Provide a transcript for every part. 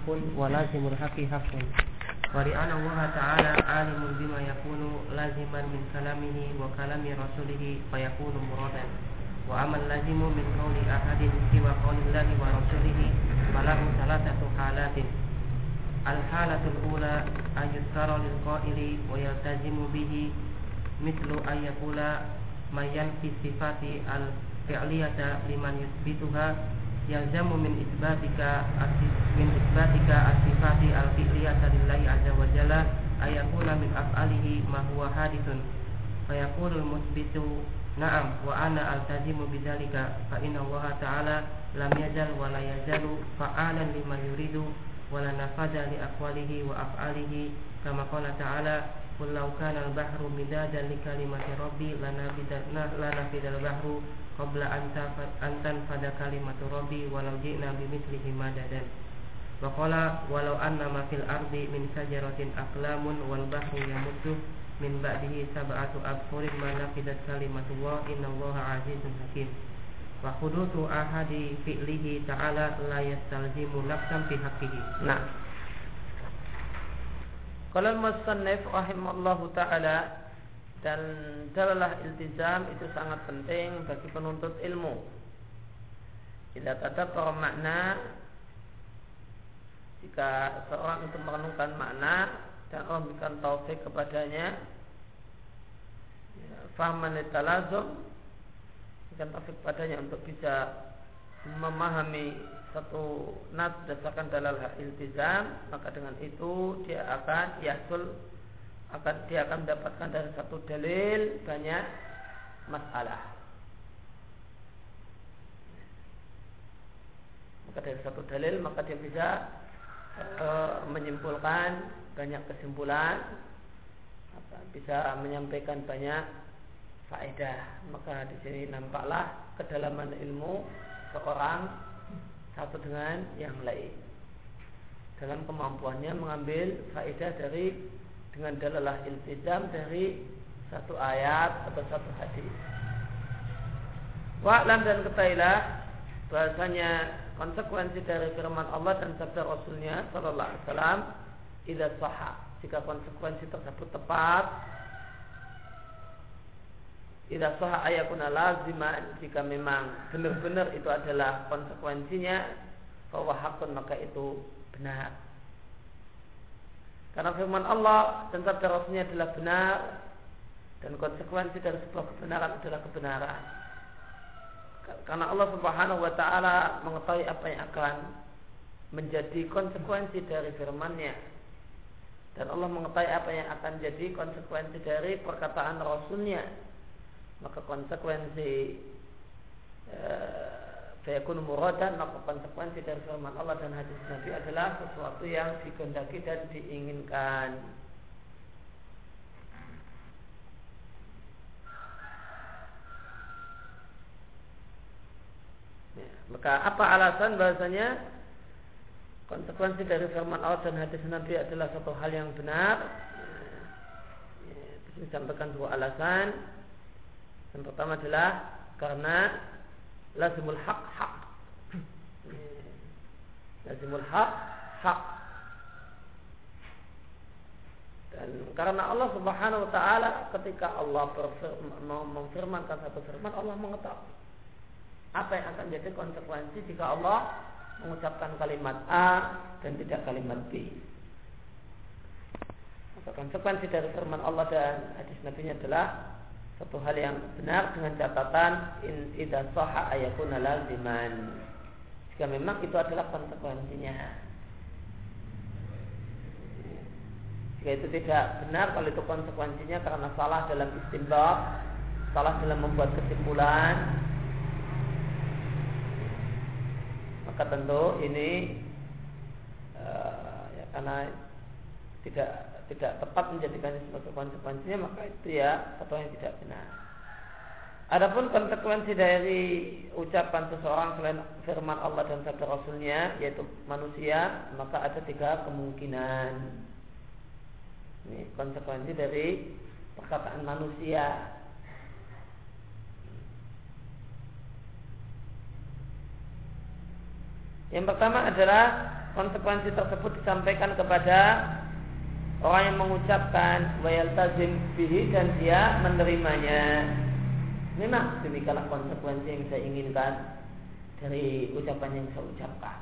haqqun wa lazimul haqqi haqqun wa li'anna Allah ta'ala alimun bima yakunu laziman min kalamihi wa kalami rasulihi fayakunu muradan wa amal lazimu min qawli ahadin siwa qawlillahi wa rasulihi falahu salatatu halatin al-halatul ula ayusara lil qaili wa yaltazimu bihi mislu ayakula mayan fi yalzamu min isbatika min isbatika as-sifati al-fi'liyata lillahi azza wa jalla ayakuna min af'alihi ma huwa hadithun. Fayaqulu al-musbitu na'am wa ana altazimu bidzalika fa inna Allah ta'ala lam yazal wa la yazalu fa'alan lima yuridu wa la nafada li aqwalihi wa af'alihi. Kama qala ta'ala qul law kana al-bahru midadan li kalimati rabbi lanafidal bahru qabla antan pada kalimatu rabbi walau ji'na bimithlihi madadan. Wa qala walau anna ma fil ardi min sajaratin aqlamun wal bahru yamuddu min ba'dihi sab'atu abhurin ma nafidat kalimatullah innallaha azizun hakim. Wa hudutu ahadi fi'lihi ta'ala la yastalzimu nafsan fi haqqihi. Nah. Kalau musannif rahimallahu ta'ala dan dalalah iltizam itu sangat penting bagi penuntut ilmu. Tidak ada makna jika seorang itu merenungkan makna dan Allah memberikan taufik kepadanya ya, fahaman talazum memberikan taufik kepadanya untuk bisa memahami satu nas berdasarkan dalal iltizam maka dengan itu dia akan yasul akan dia akan mendapatkan dari satu dalil banyak masalah. Maka dari satu dalil maka dia bisa e, menyimpulkan banyak kesimpulan, bisa menyampaikan banyak faedah. Maka di sini nampaklah kedalaman ilmu seorang satu dengan yang lain dalam kemampuannya mengambil faedah dari dengan dalalah iltizam dari satu ayat atau satu hadis. Wa'lam dan ketahuilah bahasanya konsekuensi dari firman Allah dan sabda Rasulnya Sallallahu Alaihi Wasallam tidak sah jika konsekuensi tersebut tepat tidak sah ayakuna laziman. Jika memang benar-benar itu adalah konsekuensinya bahwa hakun maka itu benar karena firman Allah dan sabda Rasulnya adalah benar dan konsekuensi dari sebuah kebenaran adalah kebenaran. Karena Allah Subhanahu wa taala mengetahui apa yang akan menjadi konsekuensi dari firman-Nya. Dan Allah mengetahui apa yang akan jadi konsekuensi dari perkataan Rasulnya. Maka konsekuensi eh, Fayakun muradan maka konsekuensi dari firman Allah dan hadis Nabi adalah sesuatu yang dikehendaki dan diinginkan. Ya, maka apa alasan bahasanya konsekuensi dari firman Allah dan hadis Nabi adalah satu hal yang benar? Ya, disampaikan dua alasan. Yang pertama adalah karena lazimul hak hak lazimul hak hak dan karena Allah Subhanahu wa taala ketika Allah memfirmankan satu firman Allah mengetahui apa yang akan jadi konsekuensi jika Allah mengucapkan kalimat A dan tidak kalimat B. Maka konsekuensi dari firman Allah dan hadis Nabi adalah satu hal yang benar dengan catatan in idza sahha ayakuna laziman. Jika memang itu adalah konsekuensinya. Jika itu tidak benar kalau itu konsekuensinya karena salah dalam istimbab, salah dalam membuat kesimpulan, maka tentu ini uh, ya, karena tidak tidak tepat menjadikan sebagai konsekuensinya maka itu ya satu yang tidak benar. Adapun konsekuensi dari ucapan seseorang selain firman Allah dan sabda Rasulnya yaitu manusia maka ada tiga kemungkinan. Ini konsekuensi dari perkataan manusia. Yang pertama adalah konsekuensi tersebut disampaikan kepada orang yang mengucapkan wayal tazim bihi dan dia menerimanya. Memang demikianlah konsekuensi yang saya inginkan dari ucapan yang saya ucapkan.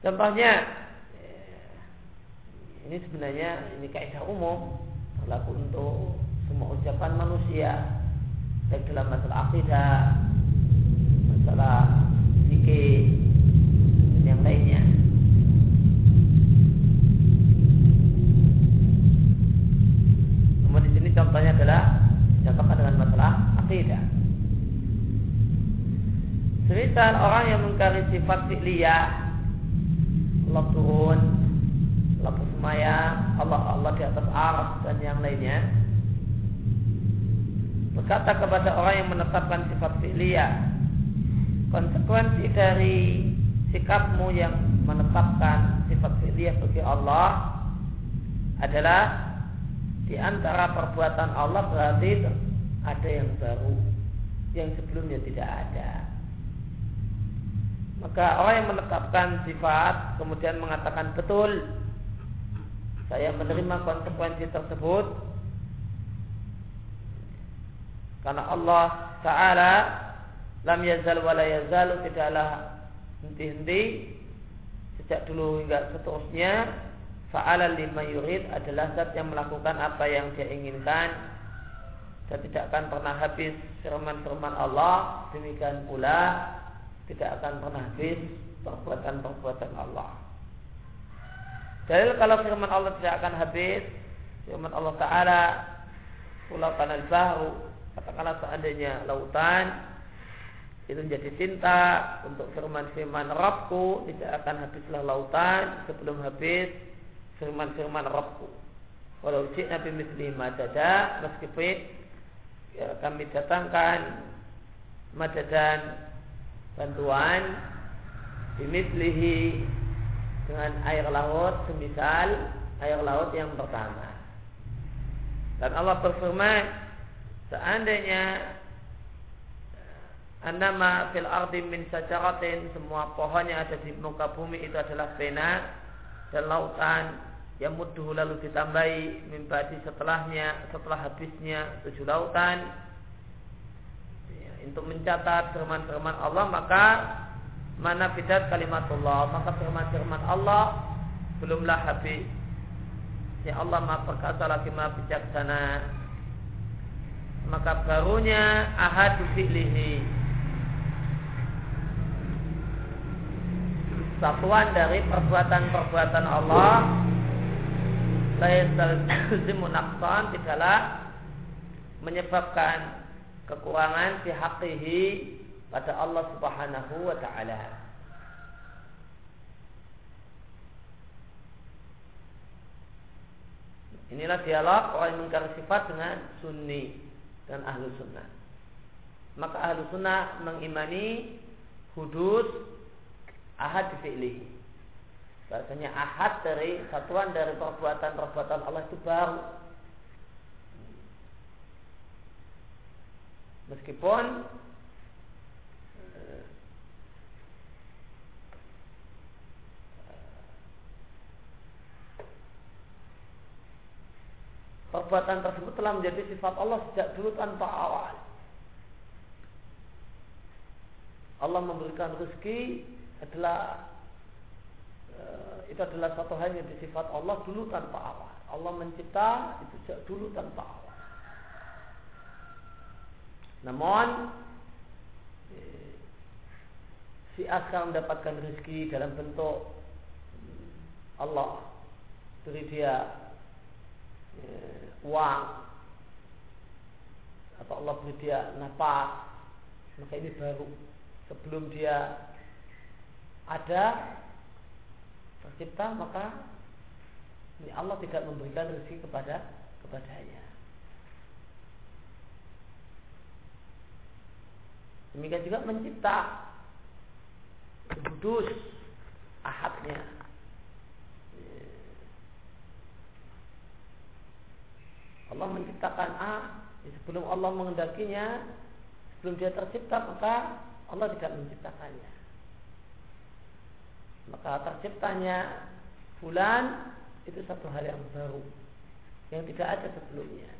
Contohnya ini sebenarnya ini kaidah umum berlaku untuk semua ucapan manusia baik dalam masalah akidah, masalah fikih yang lainnya. Namun di sini contohnya adalah dicontohkan dengan masalah akidah. Semisal orang yang mengkari sifat fi'liyah Allah turun Allah bersemayam Allah Allah di atas arah dan yang lainnya berkata kepada orang yang menetapkan sifat fi'liyah konsekuensi dari sikapmu yang menetapkan sifat fi'liyah bagi Allah adalah di antara perbuatan Allah berarti ada yang baru. Yang sebelumnya tidak ada. Maka orang yang menetapkan sifat kemudian mengatakan betul saya menerima konsekuensi tersebut. Karena Allah Ta'ala lam yazal wa la tidaklah henti-henti sejak dulu hingga seterusnya fa'ala lima yurid adalah zat yang melakukan apa yang dia inginkan. Dan tidak akan pernah habis firman-firman Allah demikian pula tidak akan pernah habis perbuatan-perbuatan Allah. Dalil kalau firman Allah tidak akan habis, firman Allah Taala, "Ulaukan al-bahru", katakanlah seandainya lautan itu menjadi cinta untuk firman-firman Rabbku tidak akan habislah lautan sebelum habis firman-firman Rabbku. Walau cik Nabi Misli madada meskipun ya, kami datangkan madadan bantuan bimislihi dengan air laut semisal air laut yang pertama. Dan Allah berfirman, seandainya Annama fil ardi min sajaratin Semua pohon yang ada di muka bumi itu adalah pena Dan lautan yang muduh lalu ditambahi Mimbadi setelahnya Setelah habisnya tujuh lautan. Ya, Untuk mencatat firman-firman Allah Maka mana bidat kalimatullah? Maka firman-firman Allah belumlah habis. Ya Allah maha perkasa lagi maha bijaksana. Maka barunya ahadu fi'lihi. Satuan dari perbuatan-perbuatan Allah laistalzimu naqsan tidaklah menyebabkan kekurangan di hakihi pada Allah Subhanahu wa taala. Inilah dialog orang yang sifat dengan sunni dan ahlu sunnah. Maka ahlu sunnah mengimani hudus ahad fi'lihi. Bahasanya ahad dari satuan dari perbuatan-perbuatan Allah itu baru. Meskipun perbuatan tersebut telah menjadi sifat Allah sejak dulu tanpa awal. Allah memberikan rezeki adalah eh, itu adalah satu hal yang sifat Allah dulu tanpa awal. Allah mencipta itu dulu tanpa awal. Namun eh, si asal mendapatkan rezeki dalam bentuk Allah beri dia eh, uang atau Allah beri dia nafas maka ini baru sebelum dia ada tercipta maka ini Allah tidak memberikan rezeki kepada kepadanya demikian juga mencipta kudus ahadnya Allah menciptakan A sebelum Allah mengendakinya sebelum dia tercipta maka Allah tidak menciptakannya. Maka terciptanya bulan itu satu hal yang baru yang tidak ada sebelumnya.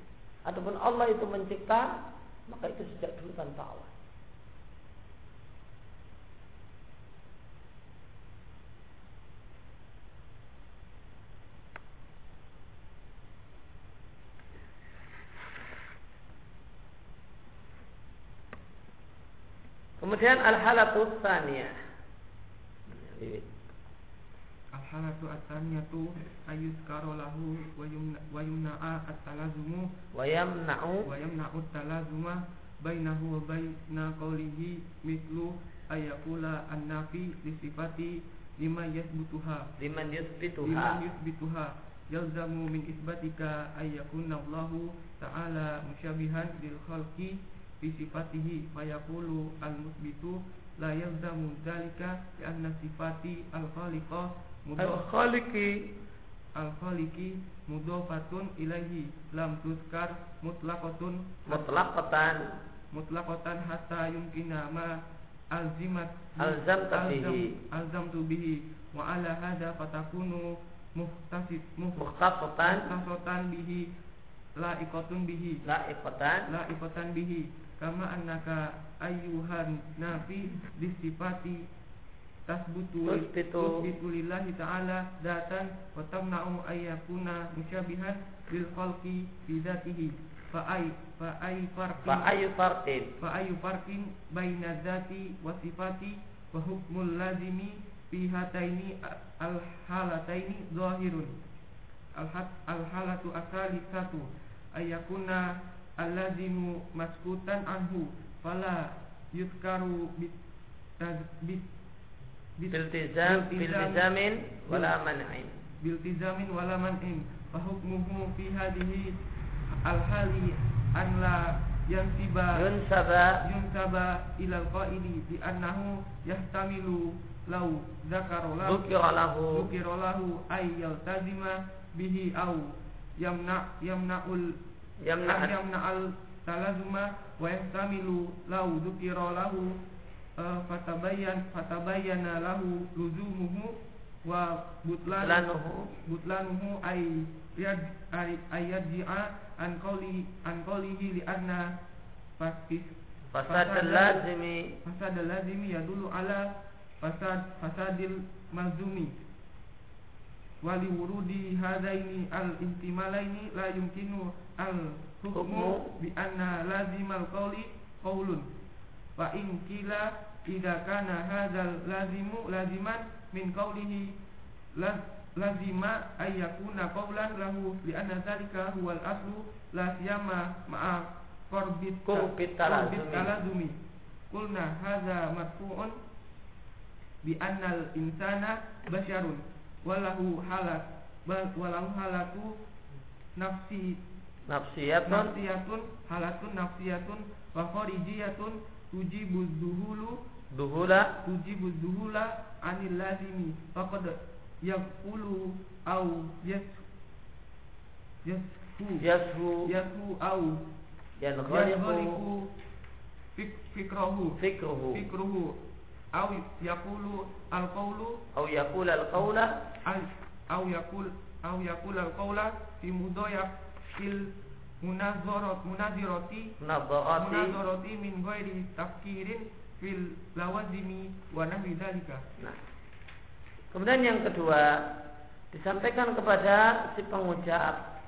Ataupun Allah itu mencipta, maka itu sejak dulu tanpa Allah. Kemudian al-halatu tsaniyah. Al-halatu ats-tsaniyatu ayyuzkara lahu wa yumna'a at-talazumu. Wa yamna'u. Wa yamna'u at-talazuma bainahu wa baina qawlihi mithlu ayakula an-nafi li sifati lima yasbutuha. Liman yusbituha liman yusbituha yalzamu min isbatika ayyakuna Allahu ta'ala musyabihan lil khalqi fi sifatihi fayaqulu al musbitu la yalzamu dzalika li anna sifati al khaliqa al khaliqi al khaliqi mudhafatun ilaihi lam tuskar mutlaqatun mutlaqatan. Mutlaqatan hatta yumkina ma alzimat alzamta bihi. alzamtu bihi. Wa ala hadha fatakunu muhtasid muhtasatan. bihi la ikotun bihi. La ikotan la ikotan bihi. Kama annaka ayyuhan nafi disifati tasbutu tasbutu lillahi ta'ala datan wa tamna'u ayyakuna musyabihan bil khalqi bi dzatihi fa ay fa ay farqin. Fa ay farqin. Fa ay farqin baina dzati wa sifati wa hukmul lazimi fi hataini al halataini zahirun. Al halatu asali satu ayakuna allazimu maskutan anhu. Fala yuzkaru bit biltizam biltizamin wala man'in. Biltizamin wala man'in. Fa hukmuhu fi hadhihi al-hali an la yansiba yunsaba. yunsaba ila al-qaili bi annahu yahtamilu law dzakara lahu dzukira lahu. dzukira lahu ay yaltazima bihi au yamna yamnaul yamna yamna al talazuma wa yahtamilu lahu dzukira lahu uh, fatabayyan fatabayyana lahu luzumuhu wa butlanuhu butlanuhu. ay yad ay ayadji'a an qawli an qawlihi li anna fasis fasad lazimi. fasad lazimi yadulu ala fasad fasadil mazumi. Wali wurudi hadaini al ihtimalaini la yumkinu al hukmu. bi anna lazimal qawli qawlun fa in kila idza kana hadzal lazimu laziman min qawlihi lazima ay yakuna qawlan lahu li anna dzalika huwal aslu la siyama ma'a qurbit talazumi. qulna hadza matfu'un bi annal insana basyarun walahu halat walahu halatu nafsi nafsiyatun. nafsiyatun halatun nafsiyatun wa kharijiyatun tujibu duhulu. Duhula. Tujibu duhula anil lazimi. Faqad yaqulu au yas yashu yashu yashu au. Yanghaliqu fik fikrahu. Fikruhu fikruhu au yaqulu al-qawlu. Au yaqul al-qawla. Au yaqul au yaqul al-qawla fi mudaya fil munazarat munazirati munazarati munazarati min ghairi tafkirin fil lawazimi wa nahwi dzalika nah. Kemudian yang kedua disampaikan kepada si pengucap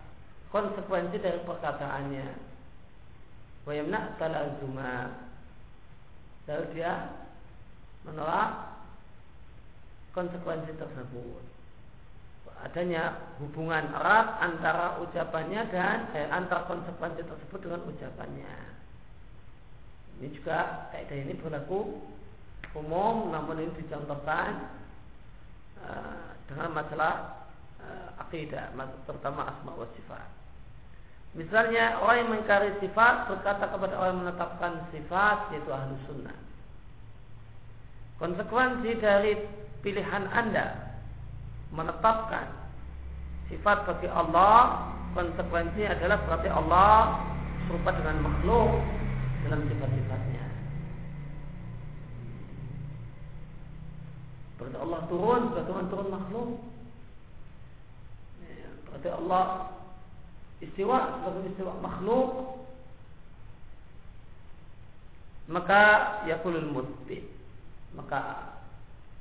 konsekuensi dari perkataannya. Wa yamna talazuma. Lalu dia menolak konsekuensi tersebut adanya hubungan erat antara ucapannya dan eh, antara konsekuensi tersebut dengan ucapannya. Ini juga kaidah ini berlaku umum namun ini dicontohkan uh, dengan masalah uh, akidah terutama asma wa sifat. Misalnya orang yang mengkari sifat berkata kepada orang yang menetapkan sifat yaitu ahlu sunnah. Konsekuensi dari pilihan Anda menetapkan sifat bagi Allah, konsekuensinya adalah berarti Allah serupa dengan makhluk dalam sifat-sifatnya. Berarti Allah turun sebagaimana turun makhluk. Ya, berarti Allah istiwa sebagai istiwa makhluk. Maka yakulul mutbit. Maka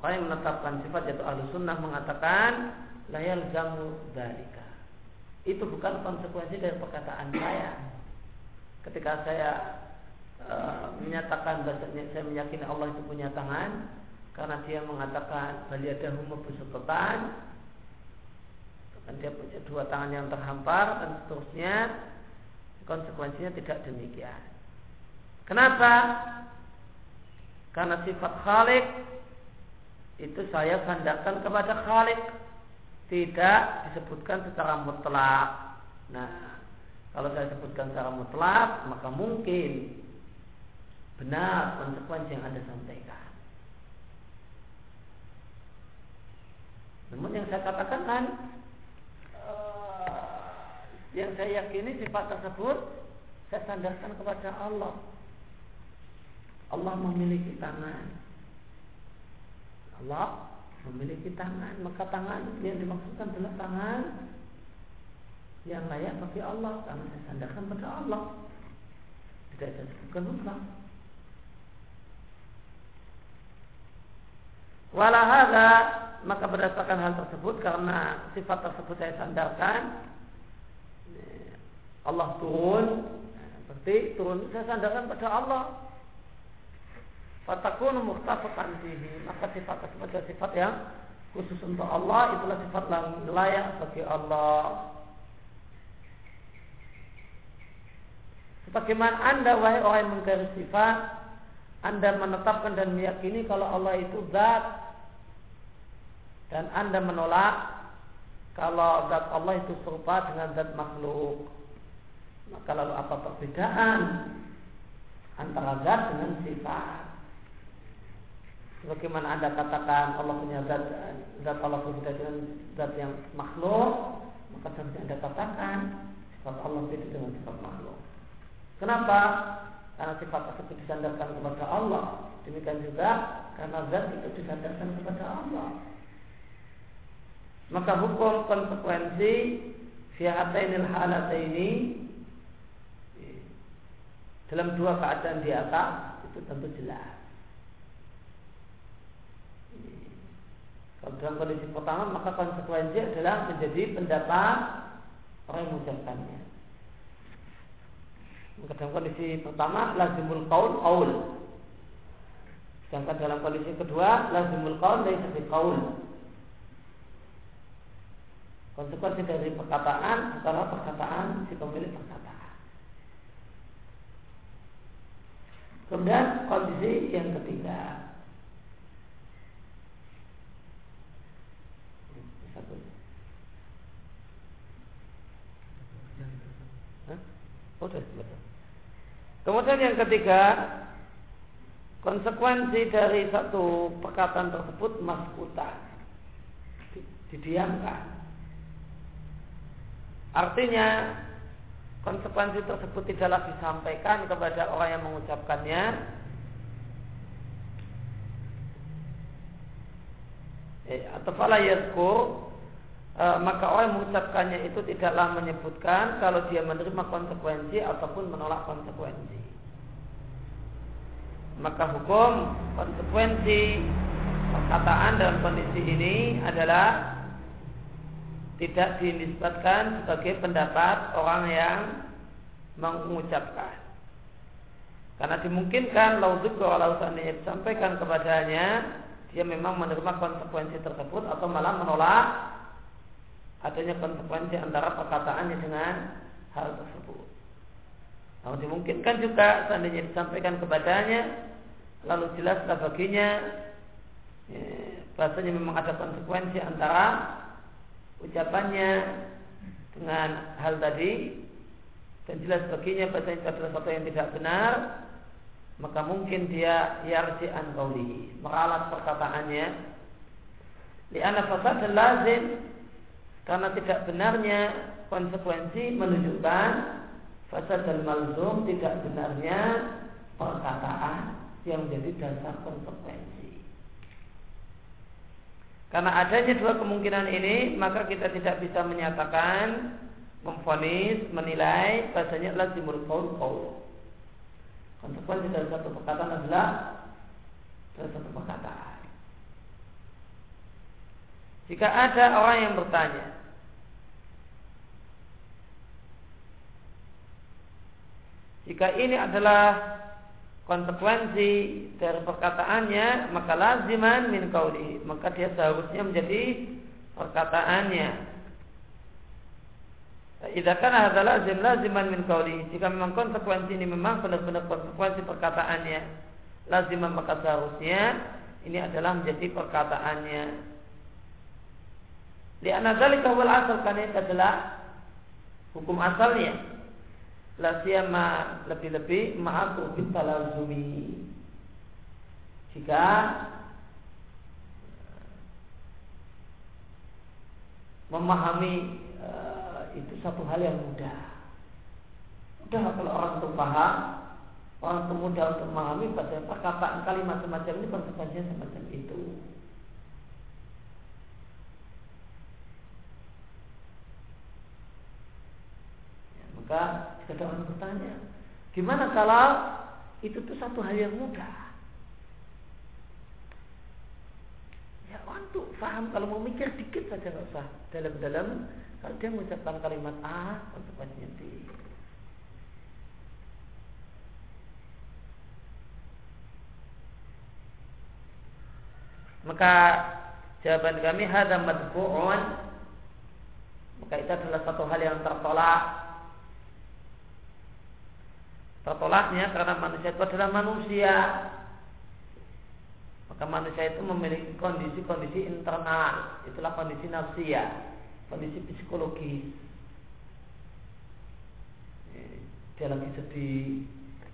orang yang menetapkan sifat yaitu ahlu sunnah mengatakan layal jamu dalika. Itu bukan konsekuensi dari perkataan saya. Ketika saya e, menyatakan bahasanya saya meyakini Allah itu punya tangan, karena dia mengatakan baliyadahu mabsuqatan dan dia punya dua tangan yang terhampar dan seterusnya konsekuensinya tidak demikian kenapa karena sifat khalik itu saya sandarkan kepada khalik tidak disebutkan secara mutlak nah kalau saya sebutkan secara mutlak maka mungkin benar konsekuensi yang anda sampaikan Namun yang saya katakan kan uh, yang saya yakini sifat tersebut saya sandarkan kepada Allah. Allah memiliki tangan. Allah memiliki tangan, maka tangan yang dimaksudkan adalah tangan yang layak bagi Allah karena saya sandarkan pada Allah. Tidak saya sebutkan mutlak. Walahada maka berdasarkan hal tersebut karena sifat tersebut saya sandarkan Allah turun berarti turun saya sandarkan pada Allah fatakun muhtafaqan fihi maka sifat tersebut adalah sifat yang khusus untuk Allah itulah sifat yang layak bagi Allah Sebagaimana anda wahai orang yang menggaris sifat Anda menetapkan dan meyakini kalau Allah itu zat dan Anda menolak kalau zat Allah itu serupa dengan zat makhluk. Maka lalu apa perbedaan antara zat dengan sifat? Sebagaimana Anda katakan Allah punya zat, zat Allah dengan zat yang makhluk, maka seharusnya Anda katakan sifat Allah beda dengan sifat makhluk. Kenapa? Karena sifat tersebut disandarkan kepada Allah. Demikian juga karena zat itu disandarkan kepada Allah maka hukum konsekuensi fi hatainil halataini dalam dua keadaan di atas itu tentu jelas. Kalau dalam kondisi pertama maka konsekuensi adalah menjadi pendapat orang yang mengucapkannya. Maka dalam kondisi pertama lazimul qaul qaul. Sedangkan dalam kondisi kedua lazimul qaul dari sisi qaul. Konsekuensi dari perkataan adalah perkataan si pemilik perkataan. Kemudian kondisi yang ketiga. Oh, Kemudian yang ketiga, konsekuensi dari satu perkataan tersebut maskutan didiamkan. Artinya konsekuensi tersebut tidaklah disampaikan kepada orang yang mengucapkannya. Eh, atau fala yazkur e, maka orang mengucapkannya itu tidaklah menyebutkan kalau dia menerima konsekuensi ataupun menolak konsekuensi maka hukum konsekuensi perkataan dalam kondisi ini adalah tidak dinisbatkan sebagai pendapat orang yang mengucapkan. Karena dimungkinkan lauzik kalau seandainya disampaikan kepadanya, dia memang menerima konsekuensi tersebut atau malah menolak adanya konsekuensi antara perkataannya dengan hal tersebut. Namun dimungkinkan juga seandainya disampaikan kepadanya, lalu jelaslah baginya ya, bahasanya memang ada konsekuensi antara ucapannya dengan hal tadi dan jelas baginya bahasa itu adalah sesuatu yang tidak benar maka mungkin dia yarji an qawlihi meralat perkataannya li'anna fasad lazim karena tidak benarnya konsekuensi menunjukkan fasad dan malzum tidak benarnya perkataan yang menjadi dasar konsekuensi Karena adanya dua kemungkinan ini, maka kita tidak bisa menyatakan, memfonis, menilai bahasanya lazimul qaul qaul. Konsekuensi dari satu perkataan adalah dari satu perkataan. Jika ada orang yang bertanya, jika ini adalah konsekuensi dari perkataannya maka laziman min kauli maka dia seharusnya menjadi perkataannya. Jika kan ada lazim laziman min kauli jika memang konsekuensi ini memang benar-benar konsekuensi perkataannya laziman maka seharusnya ini adalah menjadi perkataannya Lianna dzalika wal asal karena itu adalah hukum asalnya la siyama lebih-lebih ma'atu bitalazumi jika memahami uh, itu satu hal yang mudah. Mudah kalau orang itu paham, orang itu mudah untuk memahami pada perkataan kalimat semacam ini konsekuensinya semacam itu. Maka ada orang bertanya, gimana kalau itu tuh satu hal yang mudah? Ya tuh paham kalau mau mikir dikit saja nggak usah dalam-dalam. Kalau dia mengucapkan kalimat A, konsekuensinya D. Maka jawaban kami hadam madfu'un maka itu adalah satu hal yang tertolak tertolaknya karena manusia itu adalah manusia. Maka manusia itu memiliki kondisi-kondisi internal. Itulah kondisi nafsia kondisi psikologis dia lagi sedih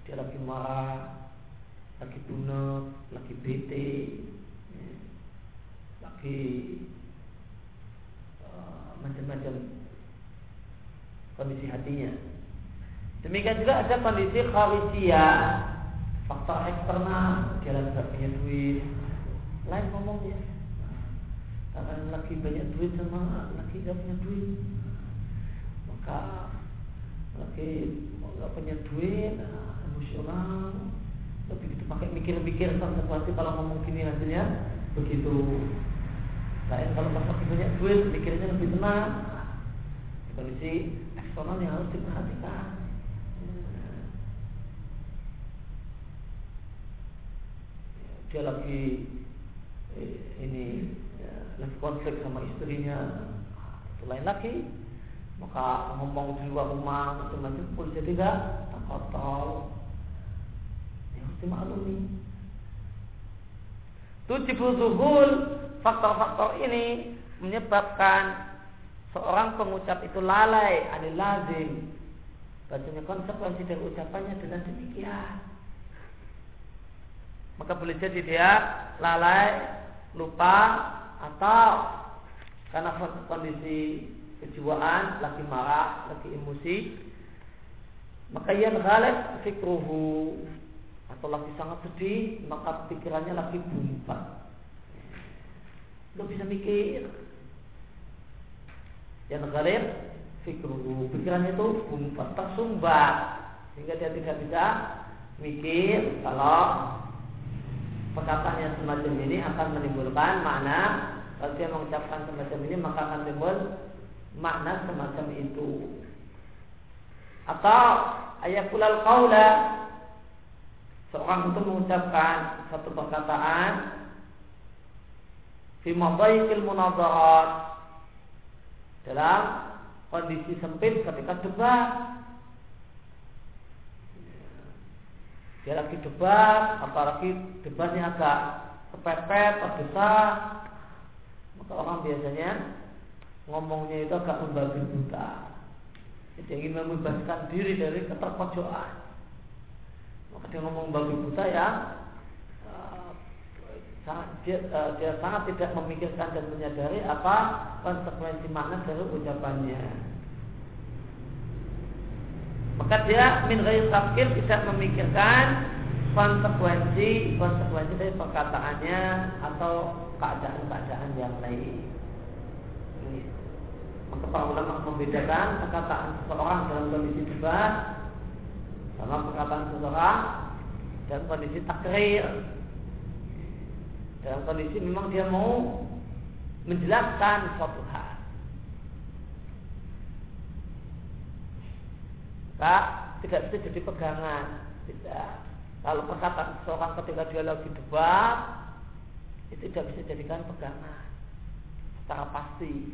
dia lagi marah lagi bunuh lagi bete lagi uh, macam-macam kondisi hatinya Demikian juga ada kondisi kharijiyah, faktor eksternal, dia lagi punya duit, lain ngomongnya. Karena lagi banyak duit sama lagi gak punya duit, maka lagi gak punya duit, nah, emosional, begitu pakai mikir-mikir konsekuensi kalau ngomong gini hasilnya begitu. Lain kalau pas lagi banyak duit, mikirnya lebih tenang. Kondisi eksternal yang harus diperhatikan. Dia lagi eh, ini ya, lagi konflik sama istrinya. Itu lain lagi. Maka ngomong di luar rumah macam-macam pun jadi tak kotor. Ya harus dimaklumi Tujibu zuhul faktor-faktor ini menyebabkan seorang pengucap itu lalai anil lazim. Bacanya konsekuensi dari ucapannya dengan demikian maka boleh jadi dia lalai, lupa atau karena kondisi kejiwaan lagi marah, lagi emosi, maka ia ghalib fikruhu atau lagi sangat sedih, maka pikirannya lagi bumpat. Lo bisa mikir. Yang ghalib fikruhu, pikirannya itu bumpat, tersumbat sehingga dia tidak bisa mikir kalau perkataan yang semacam ini akan menimbulkan makna. Kalau dia mengucapkan semacam ini maka akan timbul makna semacam itu. Atau ayat kulal kaula seorang itu mengucapkan satu perkataan fi munadarat dalam kondisi sempit ketika debat dia lagi debat apalagi debatnya agak kepepet terbesar maka orang biasanya ngomongnya itu agak membagi buta. Jadi ingin membebaskan diri dari keterpojokan. Maka dia ngomong membagi buta ya uh, dia, uh, dia sangat tidak memikirkan dan menyadari apa konsekuensi makna dari ucapannya maka dia min ghairi tafkir tidak memikirkan konsekuensi konsekuensi dari perkataannya atau keadaan-keadaan yang lain. Maka para ulama membedakan perkataan seseorang dalam kondisi debat sama perkataan seseorang dalam kondisi takrir. Dalam kondisi memang dia mau menjelaskan suatu hal. Maka tidak bisa jadi pegangan. Tidak. Kalau perkataan seseorang ketika dia lagi debat itu tidak bisa jadikan pegangan secara pasti.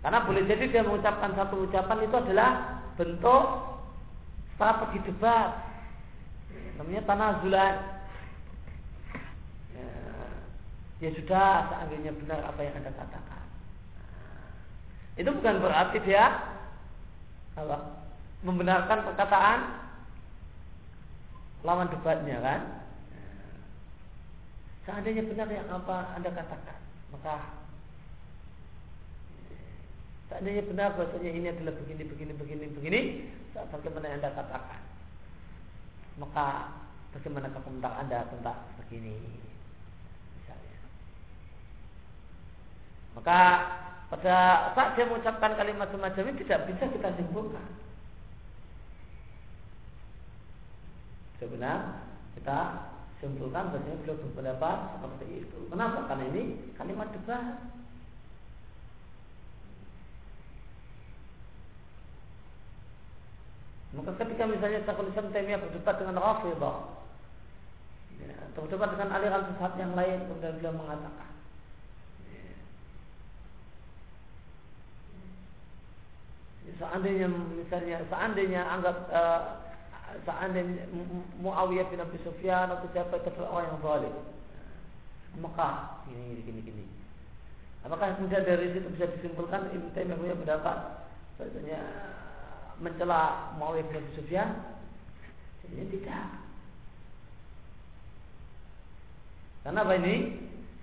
Karena boleh jadi dia mengucapkan satu ucapan itu adalah bentuk strategi debat. Namanya tanazulan. Ya, ya sudah, seandainya benar apa yang Anda katakan. Itu bukan berarti dia apa, membenarkan perkataan lawan debatnya kan. Seandainya benar yang apa Anda katakan, maka Seandainya benar bahasanya ini adalah begini, begini, begini, begini, bagaimana yang Anda katakan? Maka bagaimana komentar Anda tentang begini? Misalnya. Maka pada saat dia mengucapkan kalimat semacam ini tidak bisa kita simpulkan. Sebenarnya kita simpulkan bahasanya beliau berpendapat seperti itu. Kenapa? Karena ini kalimat debat. Maka ketika misalnya Syekhul Islam Taimiyah berdebat dengan Rafidah, ya, atau berdebat dengan aliran sesat yang lain, kemudian beliau mengatakan, ya, seandainya misalnya seandainya anggap uh, seandainya Muawiyah bin Abi Sufyan atau siapa itu orang yang zalim, maka ini gini gini. Apakah kemudian dari situ bisa disimpulkan Ibnu Taimiyah punya pendapat bahasanya mencela Muawiyah bin Abi Sufyan? Jadi tidak. Karena apa ini?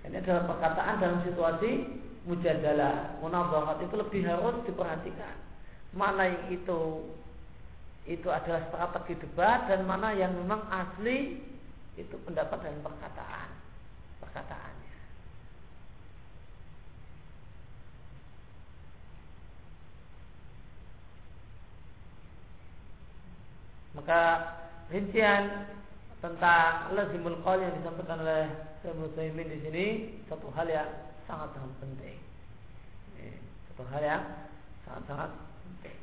Ini adalah perkataan dalam situasi mujadalah, munadharat itu lebih harus diperhatikan. Mana yang itu itu adalah strategi debat dan mana yang memang asli itu pendapat dan perkataan perkataannya. Maka rincian tentang lazimul qaul yang disampaikan oleh Syekh Muslimin di sini satu hal yang sangat sangat penting. Satu hal yang sangat sangat penting.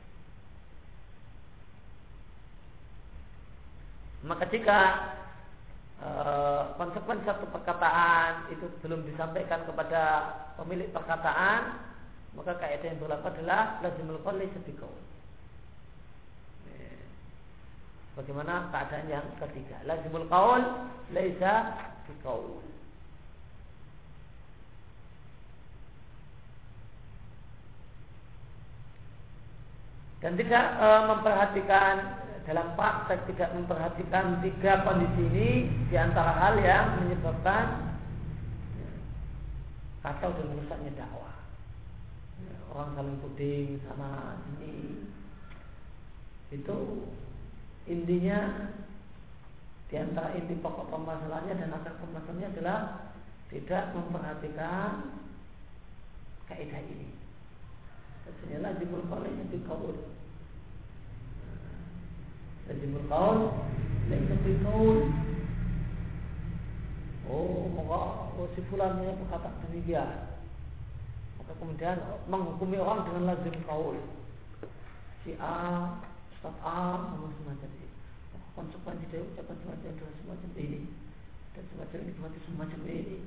Maka jika e, konsekuensi satu perkataan itu belum disampaikan kepada pemilik perkataan, maka kaidah yang berlaku adalah lazimul qaul laysa Bagaimana keadaan yang ketiga? Lazimul qaul laisa biqaul. Dan tidak e, memperhatikan dalam praktek tidak memperhatikan tiga kondisi ini di antara hal yang menyebabkan kacau dan rusaknya dakwah. Orang saling puding sama sini itu intinya di antara inti pokok permasalahannya dan akar permasalahannya adalah tidak memperhatikan kaidah ini. Sebenarnya lazimul qaul itu qaul. Lazimul qaul laisa bi qaul. Oh, maka oh, si fulan berkata demikian. Maka kemudian menghukumi orang dengan lazim qaul. Si A Ustaz A ngomong semacam ini konsekuensi dari ucapan semacam itu semacam ini dan semacam ini berarti semacam ini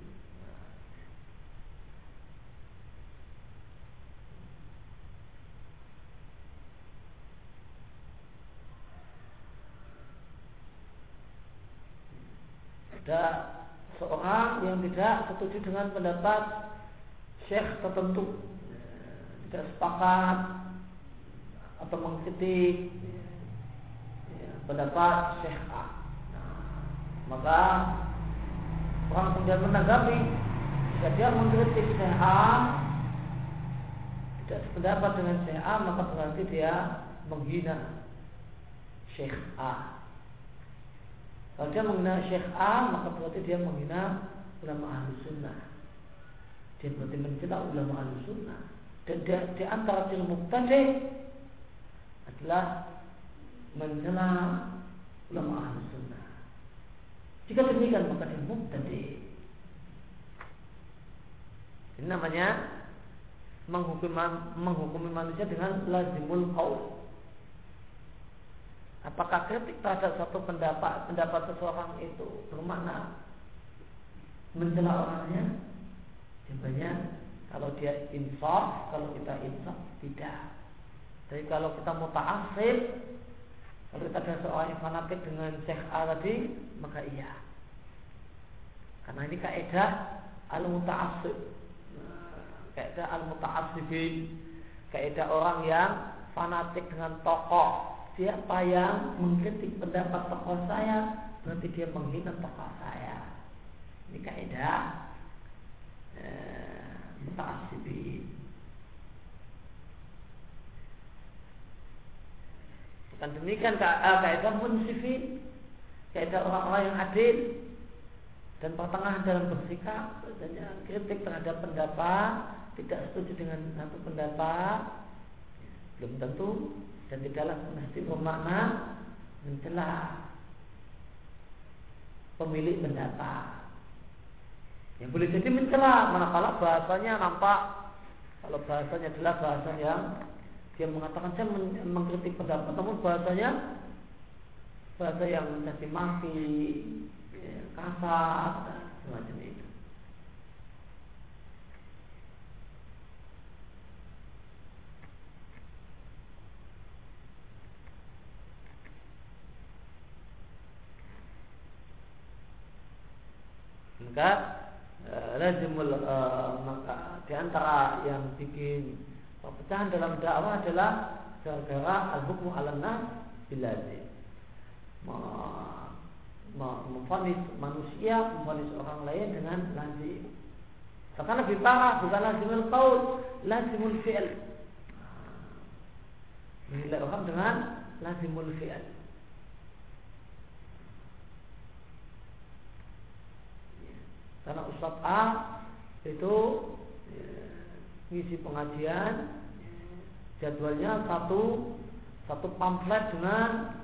ada seorang yang tidak setuju dengan pendapat syekh tertentu tidak sepakat atau mengkritik ya, pendapat Syekh A. Maka orang kemudian menanggapi jika dia mengkritik Syekh A tidak sependapat dengan Syekh A maka berarti dia menghina Syekh A. Kalau dia menghina Syekh A, maka berarti dia menghina ulama ahli sunnah. Dia berarti mencela ulama ahli sunnah. Dan dia, di antara ilmu tadi adalah mencela ulama ahli sunnah. Jika demikian maka dia tadi. Ini namanya menghukumi, menghukumi manusia dengan lazimul qaul Apakah kritik terhadap satu pendapat pendapat seseorang itu bermakna mencela orangnya? Jawabannya kalau dia insaf, kalau kita insaf tidak. Tapi kalau kita muta'assib, kalau kita ada seorang yang fanatik dengan Syekh A tadi, maka iya. Karena ini kaidah al-muta'assib. Kaidah al-muta'assibin. Kaidah orang yang fanatik dengan tokoh Siapa yang mengkritik pendapat tokoh saya Berarti dia menghina tokoh saya. Ini kaidah eh, Muta'asibin Bukan demikian eh, kaidah munsifin Kaidah orang-orang yang adil Dan pertengahan dalam bersikap. Biasanya kritik terhadap pendapat Tidak setuju dengan satu pendapat Belum tentu dan tidaklah mesti bermakna mencela pemilik pendapat. Yang boleh jadi mencela, manakala bahasanya nampak kalau bahasanya adalah bahasa yang dia mengatakan saya mengkritik pendapat, namun bahasanya bahasa yang mencaci maki, ya, kasar, semacam itu. Maka eh, lazimul uh, maka di antara yang bikin perpecahan dalam dakwah adalah gara-gara al-hukmu ala nas bilazim memfonis manusia memfonis orang lain dengan lazim. Bahkan lebih parah bukan lazimul qaul lazimul fi'l. Menilai orang dengan lazimul fi'l Karena Ustadz A itu ya, ngisi pengajian jadwalnya satu satu pamflet dengan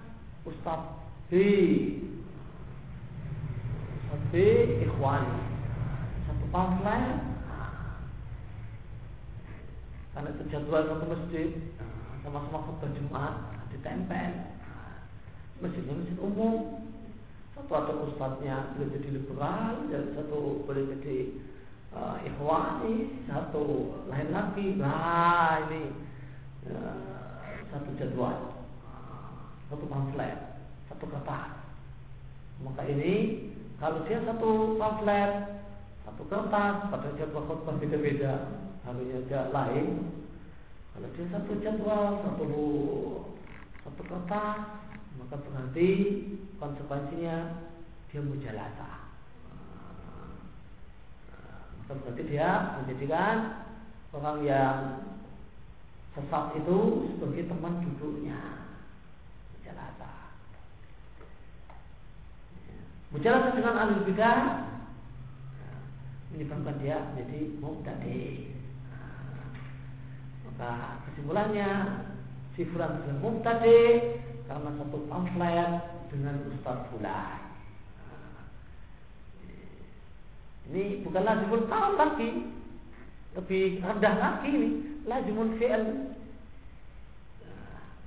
Ustadz B. Ustadz B Ikhwan. Satu pamflet. Karena itu jadwal satu masjid. Sama-sama khutbah Jumat ditempel. Masjidnya masjid umum satu ada ustadznya boleh jadi liberal, dan satu boleh jadi uh, ikhwani, satu lain lagi. Nah ini uh, satu jadwal, uh, satu pamflet, satu kertas. Maka ini kalau dia satu pamflet, satu kertas, pada jadwal khutbah beda-beda, harusnya dia lain. Kalau dia satu jadwal, satu satu kertas, maka berarti konsekuensinya dia mujalasa maka berarti dia menjadikan orang yang sesat itu sebagai teman duduknya. Mujalasa mujalasa dengan ahli bidah menyebabkan dia menjadi mubtadi. Maka kesimpulannya si fulan mubtadi karena satu pamflet dengan Ustaz Fulan. Ini bukan lazimul qaul lagi, lebih rendah lagi ini, lazimul fi'l.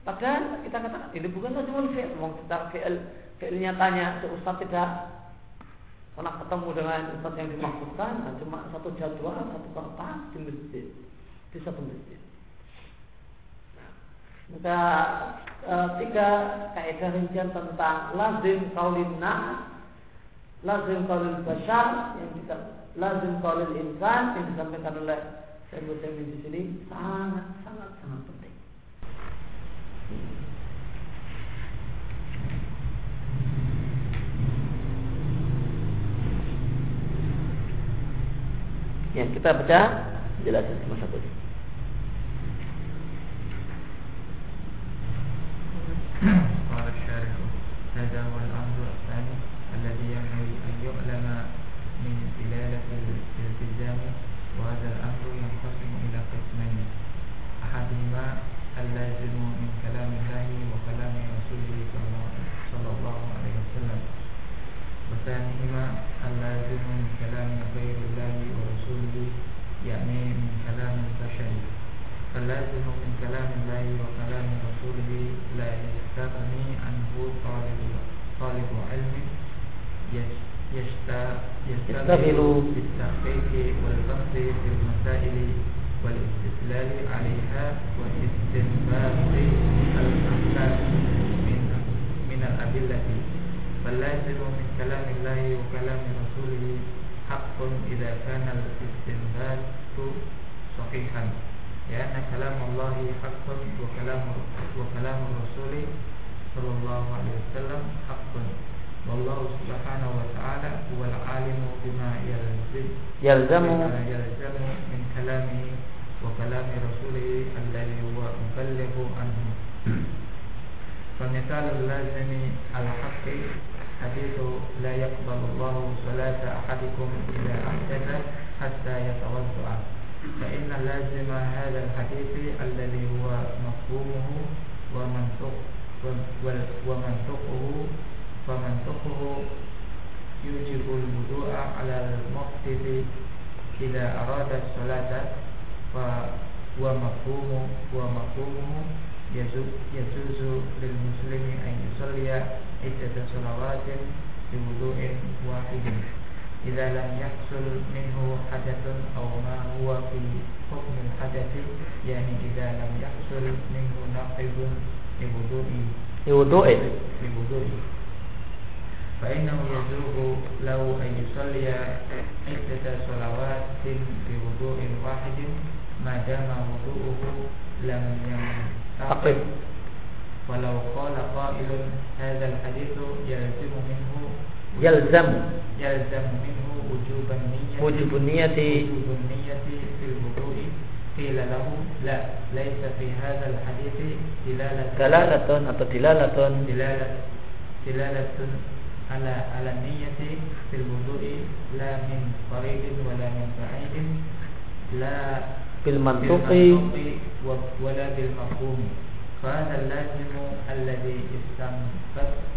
Padahal kita katakan ini bukan lazimul fi'l, mau kita fi'l fi'l nyatanya si Ustaz tidak pernah ketemu dengan Ustaz yang dimaksudkan, nah, cuma satu jadwal, satu kertas di masjid, di satu masjid. Maka e, tiga kaidah rincian tentang lazim kaulin nas, lazim kaulin bashar yang kita lazim kaulin insan yang disampaikan oleh Syekh Muslim di sini sangat sangat sangat penting. Ya, kita baca jelasin sama satu. قال الشارح هذا هو الأمر الثاني الذي ينبغي أن يؤلم من دلالة الالتزام وهذا الأمر ينقسم إلى قسمين أحدهما اللازم من كلام الله وكلام رسوله صلى الله عليه وسلم وثانيهما اللازم من كلام غير الله ورسوله يعني من كلام البشر. فاللازم من كلام الله وكلام رسوله لا يستغني عنه طالب طالب علم يشتغل بالتحقيق والبحث في المسائل والاستدلال عليها واستنباط الأحكام من من الأدلة. فاللازم من كلام الله وكلام رسوله حق إذا كان الاستنباط صحيحا. لأن كلام الله حق وكلام وكلام الرسول صلى الله عليه وسلم حق. والله سبحانه وتعالى هو العالم بما يلزم يلزم. يلزم من كلامه وكلام رسوله الذي هو مبلغ عنه. فمثال اللازم الحق حديث لا يقبل الله صلاة أحدكم إذا أحدث حتى يتوضأ. فإن لازم هذا الحديث الذي هو مفهومه ومنطق ومنطقه فمنطقه يوجب الوضوء على المحدث إذا أراد الصلاة ومفهومه ومفهومه يجوز للمسلم أن يصلي عدة صلوات بوضوء واحد. إذا لم يحصل منه حدث أو ما هو في حكم الحدث يعني إذا لم يحصل منه ناقض لوضوءه لوضوءه فإنه يجوز له أن يصلي عدة صلوات بوضوء واحد ما دام وضوءه لم ينتقض. ولو قال قائل هذا الحديث يلزم منه يلزم يلزم منه وجوب النية وجوب النية وجوب النية في الوضوء. قيل له لا ليس في هذا الحديث دلالة. دلالة أو دلالة؟ دلالة دلالة على على النية في الوضوء. لا من قريب ولا من بعيد. لا بالمنطق. ولا بالمفهوم. فهذا اللازم الذي استنبطه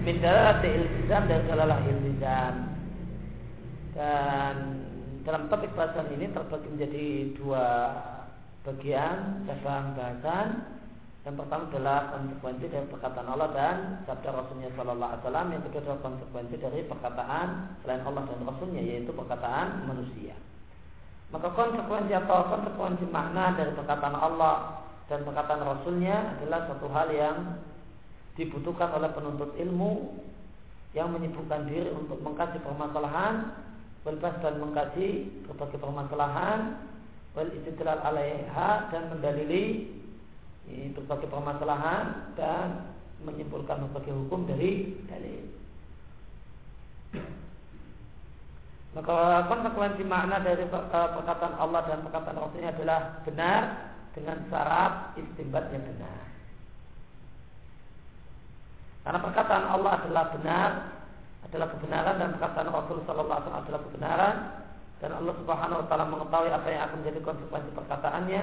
Bidalati iltizam dan salalah iltizam Dan dalam topik bahasan ini terbagi menjadi dua bagian cabang bahasan yang pertama adalah konsekuensi dari perkataan Allah dan sabda Rasulnya Shallallahu Alaihi Wasallam. Yang kedua adalah konsekuensi dari perkataan selain Allah dan Rasulnya yaitu perkataan manusia. Maka konsekuensi atau konsekuensi makna dari perkataan Allah dan perkataan Rasulnya adalah satu hal yang dibutuhkan oleh penuntut ilmu yang menyibukkan diri untuk mengkaji permasalahan, bebas dan mengkaji berbagai permasalahan, wal istidlal alaiha dan mendalili berbagai permasalahan dan menyimpulkan berbagai hukum dari dalil. Maka konsekuensi makna dari eh, perkataan Allah dan perkataan Rasulnya adalah benar dengan syarat istimbat benar. Karena perkataan Allah adalah benar, adalah kebenaran dan perkataan Rasul Sallallahu Alaihi adalah kebenaran dan Allah Subhanahu Wa mengetahui apa yang akan menjadi konsekuensi perkataannya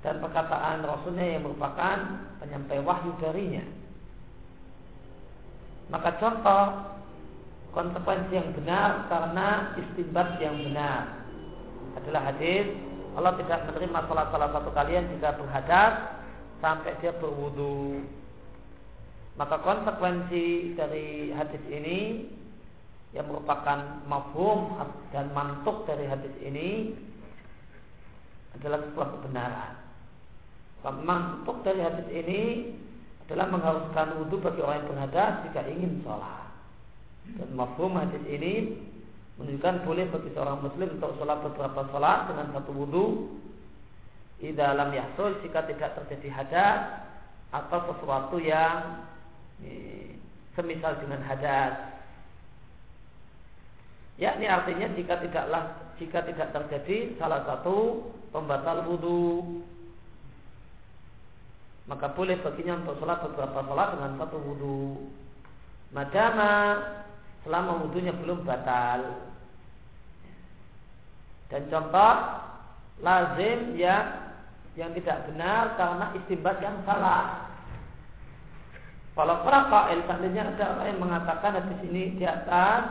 dan perkataan Rasulnya yang merupakan penyampai wahyu darinya. Maka contoh konsekuensi yang benar karena istimbat yang benar adalah hadis Allah tidak menerima salat salah satu kalian jika berhadas sampai dia berwudu. Maka konsekuensi dari hadis ini yang merupakan mafhum dan mantuk dari hadis ini adalah sebuah kebenaran. Mantuk dari hadis ini adalah mengharuskan wudhu bagi orang yang berhadas jika ingin sholat. Dan mafhum hadis ini menunjukkan boleh bagi seorang muslim untuk sholat beberapa sholat dengan satu wudhu di dalam yahsul jika tidak terjadi hadas atau sesuatu yang semisal dengan hadas Ya, ini artinya jika tidaklah jika tidak terjadi salah satu pembatal wudhu maka boleh baginya untuk sholat beberapa sholat dengan satu wudhu. Madama selama wudhunya belum batal. Dan contoh lazim yang yang tidak benar karena istimbat yang salah. Kalau para kail seandainya ada orang yang mengatakan di sini di atas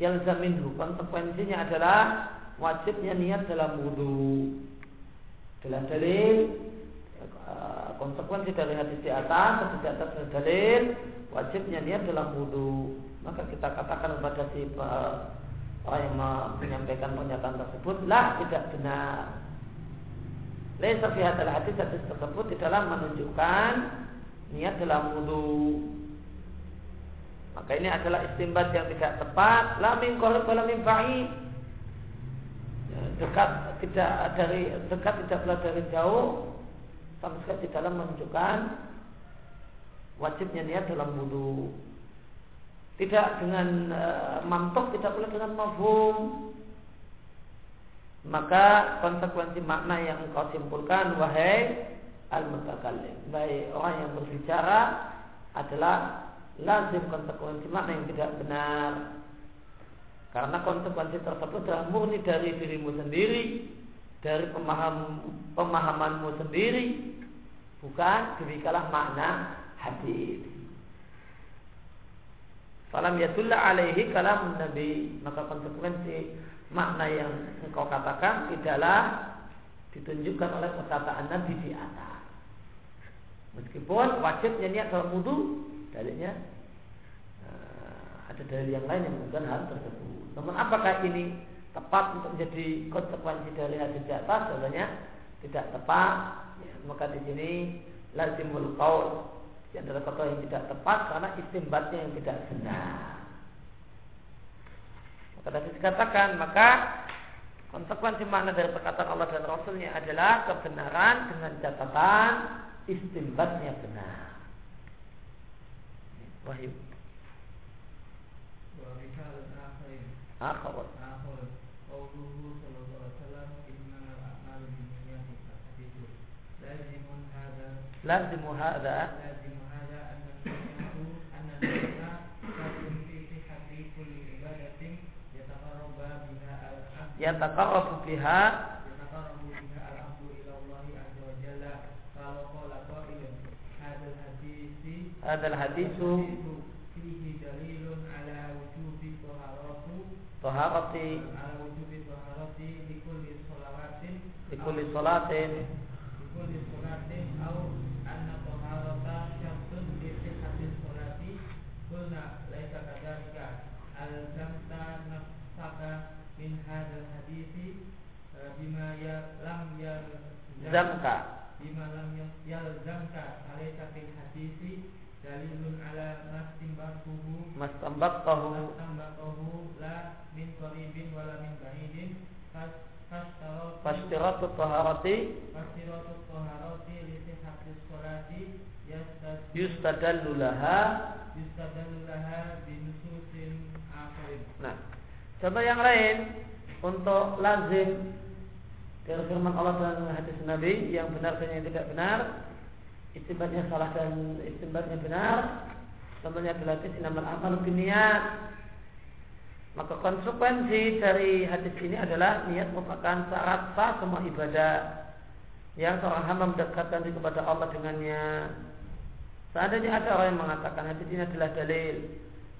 yang zaminhu konsekuensinya adalah wajibnya niat dalam wudhu. Dalam dalil eh, konsekuensi dari hadis di atas, hadis di atas dalil wajibnya niat dalam wudhu. Maka kita katakan kepada si eh, orang yang menyampaikan pernyataan tersebut lah tidak benar Laisa fi hadis hadis tersebut tidaklah menunjukkan niat dalam wudhu. Maka ini adalah istimbat yang tidak tepat. La min qarib wala min ba'id. Ya, dekat tidak dari dekat tidak pula dari jauh sama sekali tidak menunjukkan wajibnya niat dalam wudhu. Tidak dengan eh, mantuk, tidak pula dengan mafhum maka konsekuensi makna yang engkau simpulkan wahai al-mutakallim baik orang yang berbicara adalah lazim konsekuensi makna yang tidak benar. Karena konsekuensi tersebut adalah murni dari dirimu sendiri dari pemaham pemahamanmu sendiri. Bukan demikianlah makna hadis. Falam yatulla alaihi kalam Nabi. Maka konsekuensi makna yang engkau katakan tidaklah ditunjukkan oleh perkataan Nabi di atas. Meskipun wajibnya niat dalam wudhu, dalilnya uh, ada dalil yang lain yang menunjukkan hal tersebut. Namun apakah ini tepat untuk menjadi konsekuensi dari hadis di atas? Sebenarnya tidak tepat. Ya, maka di sini lazimul qaul yang adalah kata yang tidak tepat karena istimbatnya yang tidak benar. Kata dikatakan maka konsekuensi makna dari perkataan Allah dan Rasulnya adalah kebenaran dengan catatan istimbatnya benar. Wahyu. Akhir. لازم هذا yataqarrabu biha hadal hadisu fihi dalilun ala wujubi taharatu taharati ala wujubi taharati likulli salawatin likulli salatin likulli salatin au anna taharata syartun li sihhatis salati qulna laisa kadzalika al-zamta nafsaka min hadal hadisi bima ya lam ya zamka bima lam yalzamka alaysa fil hadisi dalilun ala mastimbatuhu mastambatahu mastambatahu la min qaribin wala min ba'idin. Fastiratu taharati. Fastiratu taharati Lisi sihhatis sholati Yustadallu laha. Yustadallu laha Binususin akhirin. Nah Contoh yang lain untuk lazim. Dari firman Allah dan hadis Nabi yang benar dan yang tidak benar, istimbatnya salah dan istimbatnya benar. Contohnya adalah inamal amal niat. Maka konsekuensi dari hadis ini adalah niat merupakan syarat sah semua ibadah yang seorang hamba mendekatkan diri kepada Allah dengannya. Seandainya ada orang yang mengatakan hadis ini adalah dalil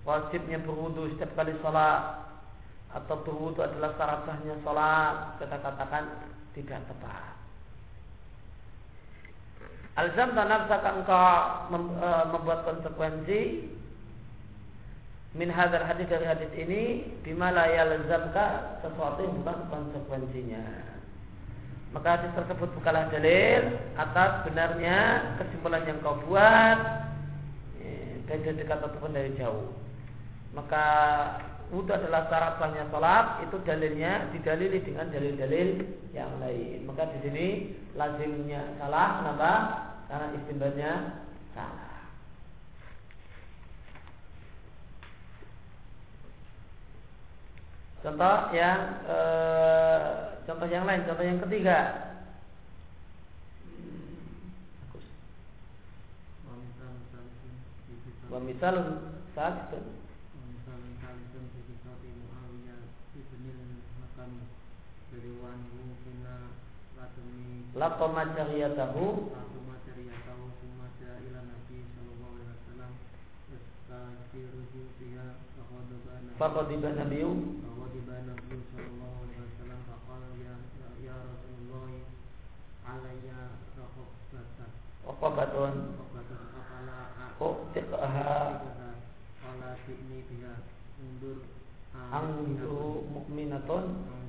wajibnya berwudu setiap kali sholat atau berwudu adalah syarat sahnya sholat kita katakan tidak tepat Alzam dan nafsaka engkau e, membuat konsekuensi min hadar hadis dari hadis ini bima la yalzamka sesuatu yang bukan konsekuensinya. Maka hadis tersebut bukanlah dalil atas benarnya kesimpulan yang kau buat e, dari dekat ataupun dari jauh maka wudhu adalah syarat sahnya sholat itu dalilnya didalili dengan dalil-dalil yang lain. Maka di sini lazimnya salah. Kenapa? Karena istimbatnya salah. Contoh yang uh, contoh yang lain, contoh yang ketiga. Wa misalun sakitun. Laqama jariyatahu Faqadiba Nabiyu Faqadiba Nabiyu sallallahu alaihi wasallam. Faqala ya ya Rasulullah alayya raqabatan. Raqabatun. Raqabatun afala Uqtiqaha Qala ti'ni biha. Undur Angduru mu'minatun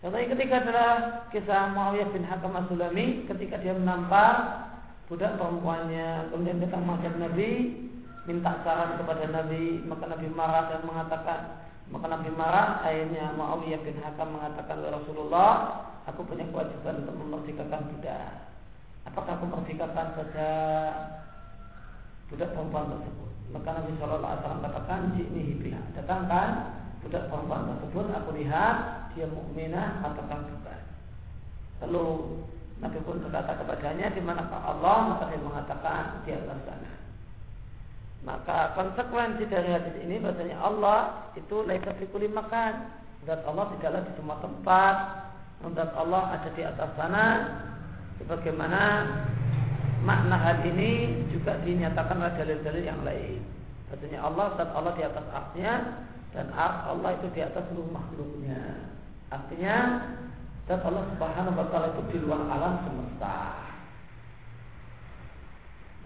contoh yang ketiga adalah kisah Muawiyah bin Hakam As-Sulami ketika dia menampar budak perempuannya kemudian datang menghadap Nabi minta saran kepada Nabi maka Nabi marah dan mengatakan maka Nabi marah akhirnya Muawiyah bin Hakam mengatakan kepada Rasulullah aku punya kewajiban untuk memerdekakan budak. Apakah aku merdekakan saja budak perempuan tersebut? Maka Nabi Shallallahu Alaihi Wasallam katakan ini hibilah datangkan budak perempuan tersebut aku lihat dia mukminah ataukah bukan lalu Nabi pun berkata kepadanya di manakah Allah? Maka dia mengatakan di atas sana. Maka konsekuensi dari hadis ini bahasanya Allah itu laisa fi kulli makan. Dan Allah tidaklah di semua tempat. Dan Allah ada di atas sana. Sebagaimana makna hal ini juga dinyatakan oleh dalil-dalil yang lain. Artinya Allah dan Allah di atas arsnya dan Allah itu di atas seluruh makhluknya. Artinya dan Allah Subhanahu wa taala itu di luar alam semesta.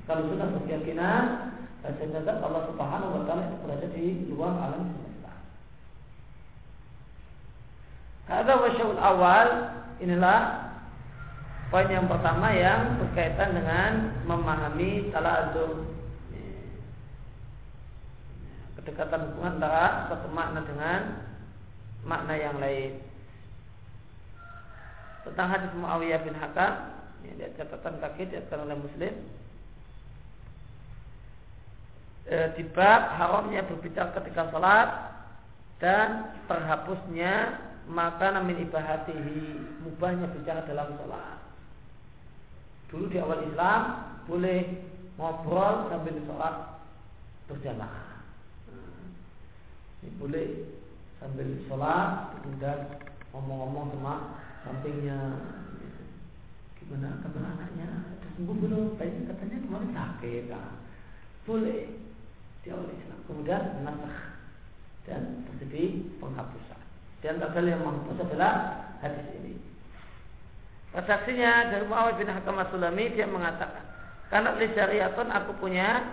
Kalau sudah berkeyakinan bahwa zat Allah Subhanahu wa taala itu berada di luar alam semesta. Kada wasyaul awal inilah Poin yang pertama yang berkaitan dengan memahami satu kedekatan hubungan antara satu makna dengan makna yang lain. Tentang hadis Muawiyah bin Hakam, ini dia catatan kaki di atas oleh Muslim. E, di haramnya berbicara ketika sholat dan terhapusnya maka namin ibahatihi mubahnya bicara dalam sholat. Dulu di awal Islam boleh ngobrol sambil sholat berjamaah. Boleh sambil sholat kemudian ngomong-ngomong sama sampingnya. Gimana kabar anaknya? Ada sembuh belum baik katanya kemarin sakit nah. boleh di awal Islam kemudian nasah dan terjadi penghapusan. Dan antara yang menghapus adalah hadis ini. Redaksinya dari Muawiyah bin Hakam Sulami dia mengatakan, karena li syariatun aku punya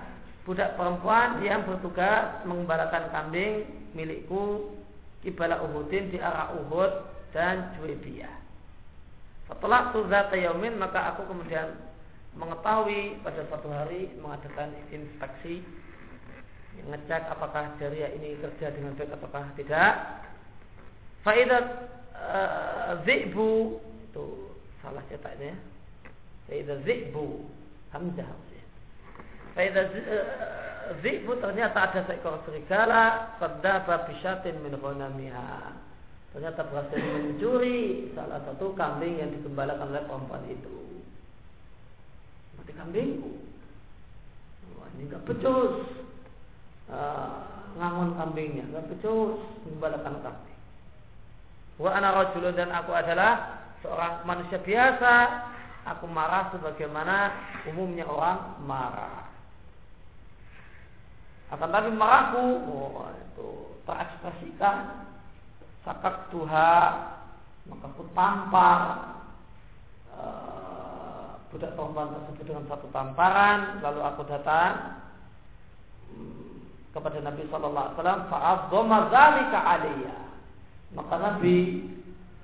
budak perempuan yang bertugas mengembalakan kambing milikku kibala Uhudin di arah Uhud dan Juwaybiyah. Setelah tuzat yaumin maka aku kemudian mengetahui pada suatu hari mengadakan inspeksi mengecek apakah jariah ini kerja dengan baik ataukah tidak. Faidat uh, zibu itu salah cetaknya. Faidah zibu hamzah Faidah zibu ternyata ada seekor serigala qaddafa bisyatin min ghanamiha. Ternyata berhasil mencuri salah satu kambing yang digembalakan oleh perempuan itu. Mati kambingku. Wah, ini enggak becus. Uh, ngangon kambingnya, enggak becus menggembalakan kambing. Wa ana rajulun dan aku adalah seorang manusia biasa, aku marah sebagaimana umumnya orang marah. Akan tapi marahku, oh, itu terekspresikan. Sakak Tuhan, maka aku tampar. Uh, budak perempuan tersebut dengan satu tamparan, lalu aku datang hmm, kepada Nabi Shallallahu Alaihi Wasallam, fa'adzoma zalika aliyah. Maka Nabi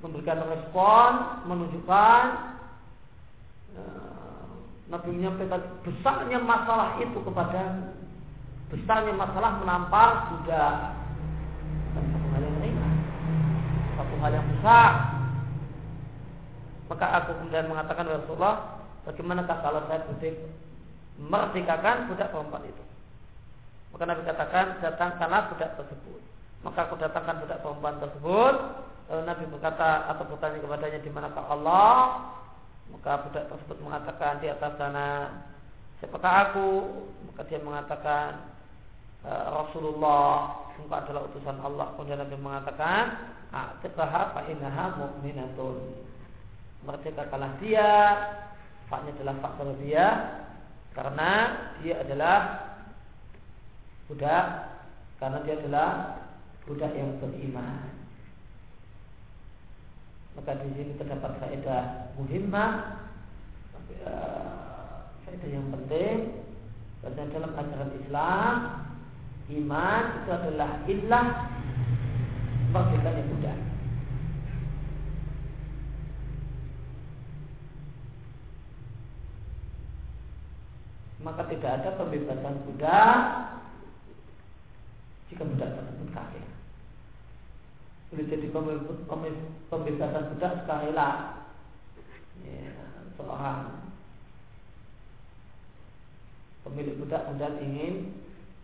memberikan respon, menunjukkan uh, Nabi menyampaikan besarnya masalah itu kepada besarnya masalah menampar dan satu hal yang ringan, satu hal yang besar. Maka aku kemudian mengatakan Rasulullah, bagaimanakah kalau saya budik merdekakan budak perempuan itu? Maka Nabi katakan datangkanlah budak tersebut. Maka aku datangkan budak perempuan tersebut. Lalu Nabi berkata atau bertanya kepadanya di manakah Allah? Maka budak tersebut mengatakan di atas sana. Siapakah aku? Maka dia mengatakan Rasulullah. Engkau adalah utusan Allah. Kemudian Nabi mengatakan, A'tiqaha fa'innaha mu'minatun. Merdekakanlah dia. Faknya adalah faktor dia. Karena dia adalah budak. Karena dia adalah budak yang beriman. Maka di sini terdapat faedah muhimmah, uh, faedah yang penting. Karena dalam ajaran Islam, iman itu adalah ilah yang budak. Maka tidak ada pembebasan budak jika budak tersebut kafir boleh jadi pembebasan budak lah ya, seorang pemilik budak kemudian ingin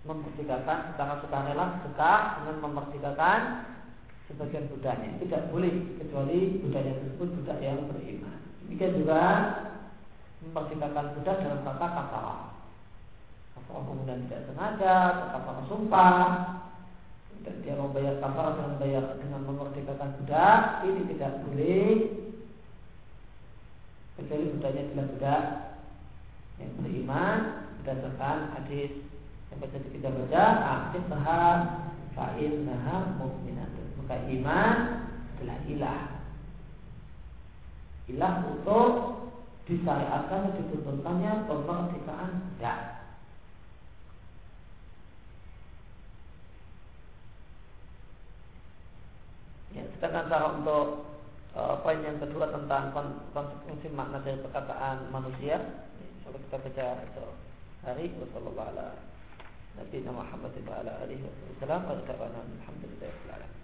memerdekakan secara sukarela suka dengan memerdekakan sebagian budaknya tidak boleh kecuali budaknya tersebut budak yang beriman. Demikian juga memerdekakan budak dalam kata kafalah kafalah kemudian tidak sengaja kafalah sumpah dan dia membayar kafar dan membayar dengan memerdekakan budak ini tidak boleh. Kecuali budaknya adalah budak yang beriman berdasarkan hadis yang baca kita baca aktif sahab fa'in naha mu'minatun. Maka iman adalah ilah. Ilah untuk disyariatkan dituntunkannya pemerdekaan budak Ya, sedangkan cara untuk uh, poin yang kedua tentang konsekuensi makna dari perkataan manusia, kalau kita baca itu hari. Wassalamualaikum warahmatullahi wabarakatuh. Nabi Muhammad wa ala alihi wasallam wa alhamdulillah